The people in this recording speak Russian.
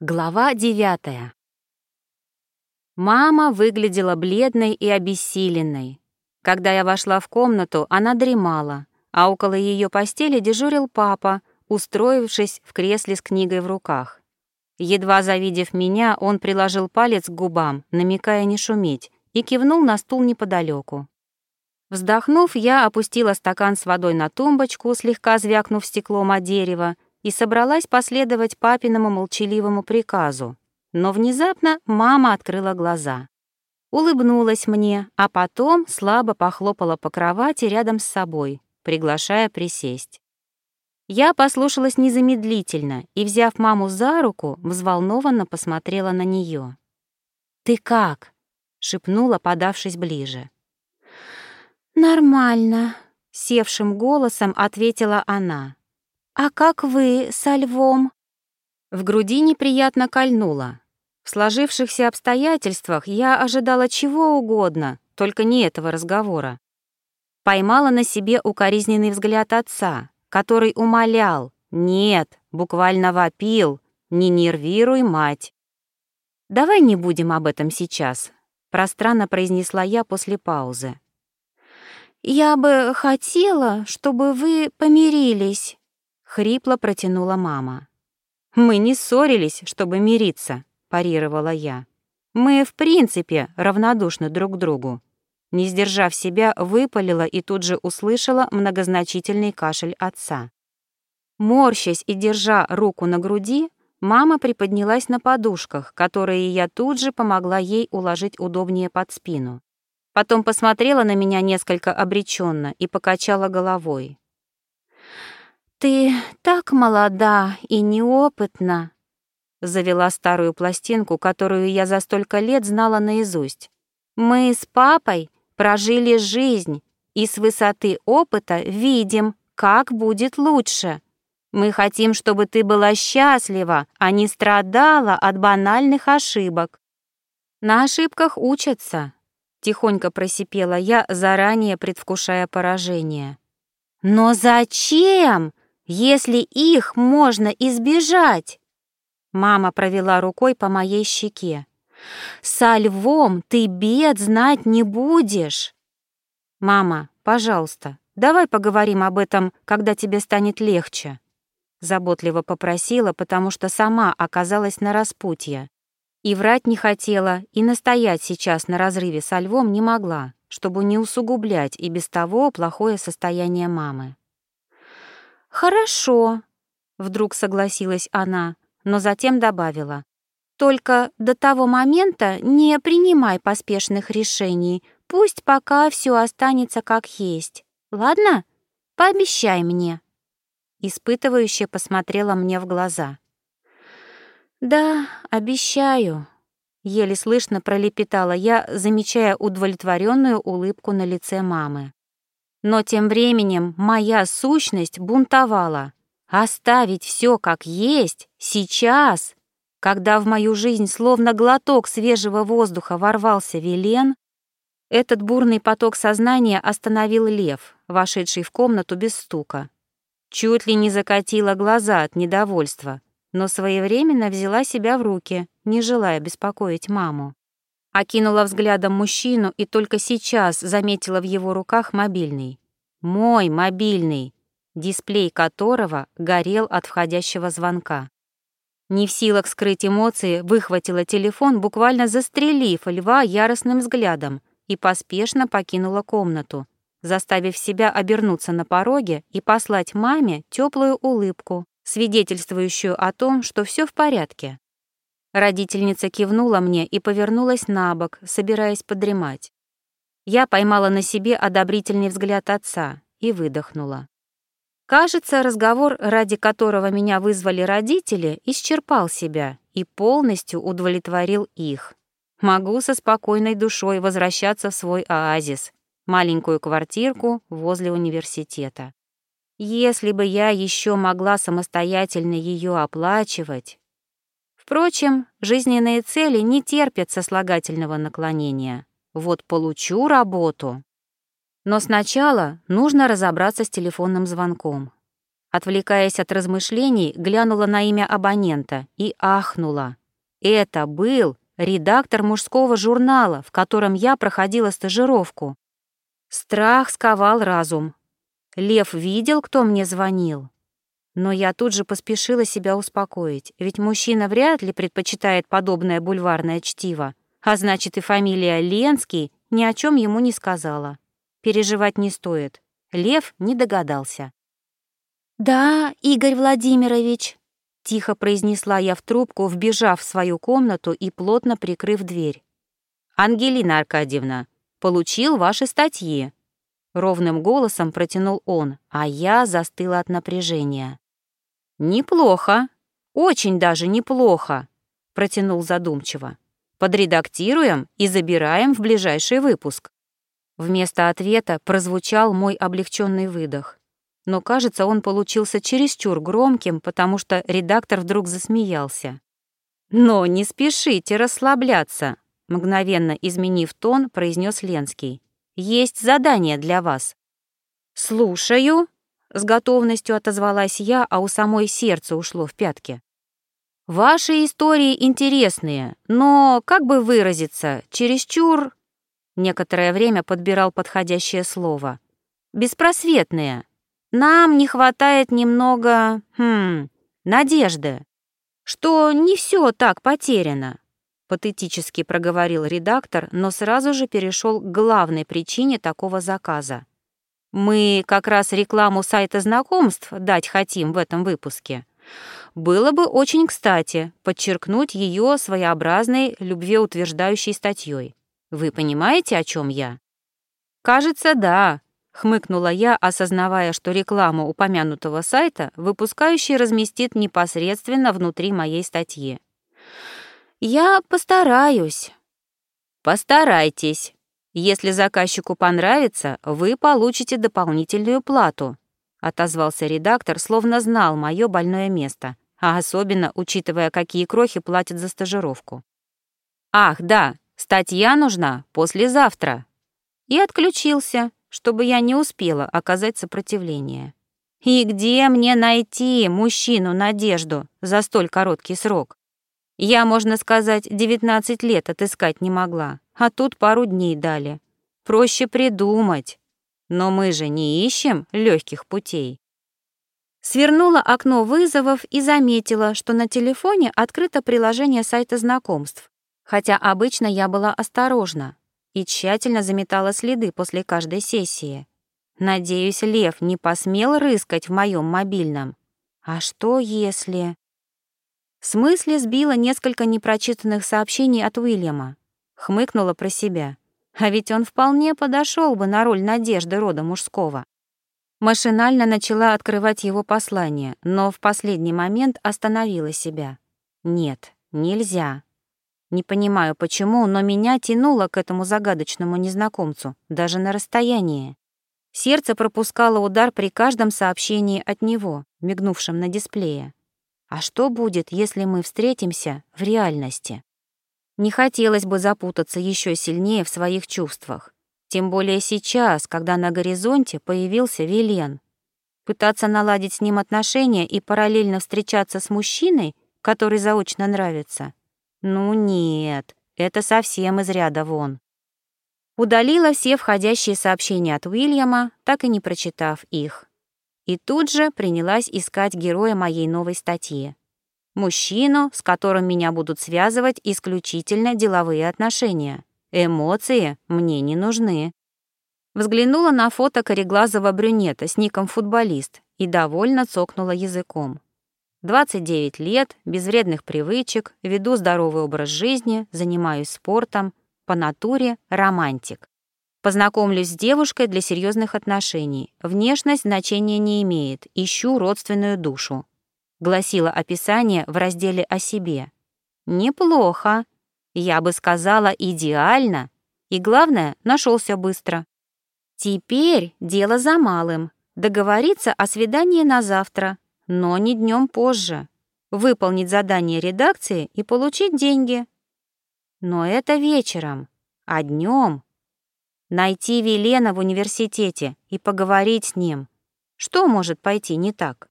Глава девятая. Мама выглядела бледной и обессиленной. Когда я вошла в комнату, она дремала, а около ее постели дежурил папа, устроившись в кресле с книгой в руках. Едва завидев меня, он приложил палец к губам, намекая не шуметь, и кивнул на стул неподалеку. Вздохнув, я опустила стакан с водой на тумбочку, слегка звякнув стеклом о дерево, и собралась последовать папиному молчаливому приказу. Но внезапно мама открыла глаза. Улыбнулась мне, а потом слабо похлопала по кровати рядом с собой, приглашая присесть. Я послушалась незамедлительно и, взяв маму за руку, взволнованно посмотрела на нее. «Ты как?» — шепнула, подавшись ближе. «Нормально», — севшим голосом ответила она. «А как вы со львом?» В груди неприятно кольнуло. В сложившихся обстоятельствах я ожидала чего угодно, только не этого разговора. Поймала на себе укоризненный взгляд отца, который умолял, нет, буквально вопил, не нервируй, мать. «Давай не будем об этом сейчас», — пространно произнесла я после паузы. «Я бы хотела, чтобы вы помирились», Хрипло протянула мама. «Мы не ссорились, чтобы мириться», — парировала я. «Мы, в принципе, равнодушны друг к другу». Не сдержав себя, выпалила и тут же услышала многозначительный кашель отца. Морщась и держа руку на груди, мама приподнялась на подушках, которые я тут же помогла ей уложить удобнее под спину. Потом посмотрела на меня несколько обреченно и покачала головой. «Ты так молода и неопытна», — завела старую пластинку, которую я за столько лет знала наизусть. «Мы с папой прожили жизнь и с высоты опыта видим, как будет лучше. Мы хотим, чтобы ты была счастлива, а не страдала от банальных ошибок». «На ошибках учатся», — тихонько просипела я, заранее предвкушая поражение. «Но зачем?» Если их можно избежать?» Мама провела рукой по моей щеке. «Со львом ты бед знать не будешь!» «Мама, пожалуйста, давай поговорим об этом, когда тебе станет легче», заботливо попросила, потому что сама оказалась на распутье. И врать не хотела, и настоять сейчас на разрыве со львом не могла, чтобы не усугублять и без того плохое состояние мамы. «Хорошо», — вдруг согласилась она, но затем добавила. «Только до того момента не принимай поспешных решений, пусть пока все останется как есть. Ладно? Пообещай мне». Испытывающе посмотрела мне в глаза. «Да, обещаю», — еле слышно пролепетала я, замечая удовлетворенную улыбку на лице мамы. Но тем временем моя сущность бунтовала. Оставить все как есть, сейчас, когда в мою жизнь словно глоток свежего воздуха ворвался Велен, этот бурный поток сознания остановил лев, вошедший в комнату без стука. Чуть ли не закатила глаза от недовольства, но своевременно взяла себя в руки, не желая беспокоить маму. Окинула взглядом мужчину и только сейчас заметила в его руках мобильный. Мой мобильный, дисплей которого горел от входящего звонка. Не в силах скрыть эмоции, выхватила телефон, буквально застрелив льва яростным взглядом, и поспешно покинула комнату, заставив себя обернуться на пороге и послать маме теплую улыбку, свидетельствующую о том, что все в порядке. Родительница кивнула мне и повернулась на бок, собираясь подремать. Я поймала на себе одобрительный взгляд отца и выдохнула. Кажется, разговор, ради которого меня вызвали родители, исчерпал себя и полностью удовлетворил их. Могу со спокойной душой возвращаться в свой оазис, маленькую квартирку возле университета. Если бы я еще могла самостоятельно ее оплачивать, Впрочем, жизненные цели не терпят сослагательного наклонения. Вот получу работу. Но сначала нужно разобраться с телефонным звонком. Отвлекаясь от размышлений, глянула на имя абонента и ахнула. Это был редактор мужского журнала, в котором я проходила стажировку. Страх сковал разум. Лев видел, кто мне звонил. Но я тут же поспешила себя успокоить, ведь мужчина вряд ли предпочитает подобное бульварное чтиво, а значит и фамилия Ленский ни о чем ему не сказала. Переживать не стоит. Лев не догадался. «Да, Игорь Владимирович», — тихо произнесла я в трубку, вбежав в свою комнату и плотно прикрыв дверь. «Ангелина Аркадьевна, получил ваши статьи», — ровным голосом протянул он, а я застыла от напряжения. «Неплохо, очень даже неплохо», — протянул задумчиво. «Подредактируем и забираем в ближайший выпуск». Вместо ответа прозвучал мой облегченный выдох но, кажется, он получился чересчур громким, потому что редактор вдруг засмеялся. «Но не спешите расслабляться», — мгновенно изменив тон, произнес Ленский. «Есть задание для вас». «Слушаю», — с готовностью отозвалась я, а у самой сердце ушло в пятки. «Ваши истории интересные, но, как бы выразиться, чересчур...» Некоторое время подбирал подходящее слово. «Беспросветные». Нам не хватает немного, хм, надежды, что не все так потеряно, патетически проговорил редактор, но сразу же перешел к главной причине такого заказа. Мы как раз рекламу сайта знакомств дать хотим в этом выпуске. Было бы очень кстати подчеркнуть ее своеобразной любвеутверждающей статьей. Вы понимаете, о чем я? Кажется, да, Хмыкнула я, осознавая, что рекламу упомянутого сайта выпускающий разместит непосредственно внутри моей статьи. «Я постараюсь». «Постарайтесь. Если заказчику понравится, вы получите дополнительную плату», отозвался редактор, словно знал мое больное место, а особенно учитывая, какие крохи платят за стажировку. «Ах, да, статья нужна послезавтра». И отключился, чтобы я не успела оказать сопротивление. И где мне найти мужчину Надежду за столь короткий срок? Я, можно сказать, 19 лет отыскать не могла, а тут пару дней дали. Проще придумать. Но мы же не ищем легких путей. Свернула окно вызовов и заметила, что на телефоне открыто приложение сайта знакомств, хотя обычно я была осторожна, и тщательно заметала следы после каждой сессии. Надеюсь, Лев не посмел рыскать в моем мобильном. А что если... С мысли сбила несколько непрочитанных сообщений от Уильяма. Хмыкнула про себя. А ведь он вполне подошел бы на роль надежды рода мужского. Машинально начала открывать его послание, но в последний момент остановила себя. Нет, нельзя. Не понимаю, почему, но меня тянуло к этому загадочному незнакомцу, даже на расстоянии. Сердце пропускало удар при каждом сообщении от него, мигнувшем на дисплее. А что будет, если мы встретимся в реальности? Не хотелось бы запутаться еще сильнее в своих чувствах. Тем более сейчас, когда на горизонте появился Вилен. Пытаться наладить с ним отношения и параллельно встречаться с мужчиной, который заочно нравится, ну нет, это совсем из ряда вон. Удалила все входящие сообщения от Уильяма, так и не прочитав их. И тут же принялась искать героя моей новой статьи. Мужчину, с которым меня будут связывать исключительно деловые отношения. Эмоции мне не нужны. Взглянула на фото кореглазого брюнета с ником «Футболист» и довольно цокнула языком. 29 лет, без вредных привычек, веду здоровый образ жизни, занимаюсь спортом, по натуре романтик. Познакомлюсь с девушкой для серьезных отношений. Внешность значения не имеет, ищу родственную душу. Гласило описание в разделе о себе. Неплохо. Я бы сказала, идеально. И главное, нашелся быстро. Теперь дело за малым. Договориться о свидании на завтра, но не днем позже. Выполнить задание редакции и получить деньги. Но это вечером, а днем найти Велена в университете и поговорить с ним. Что может пойти не так?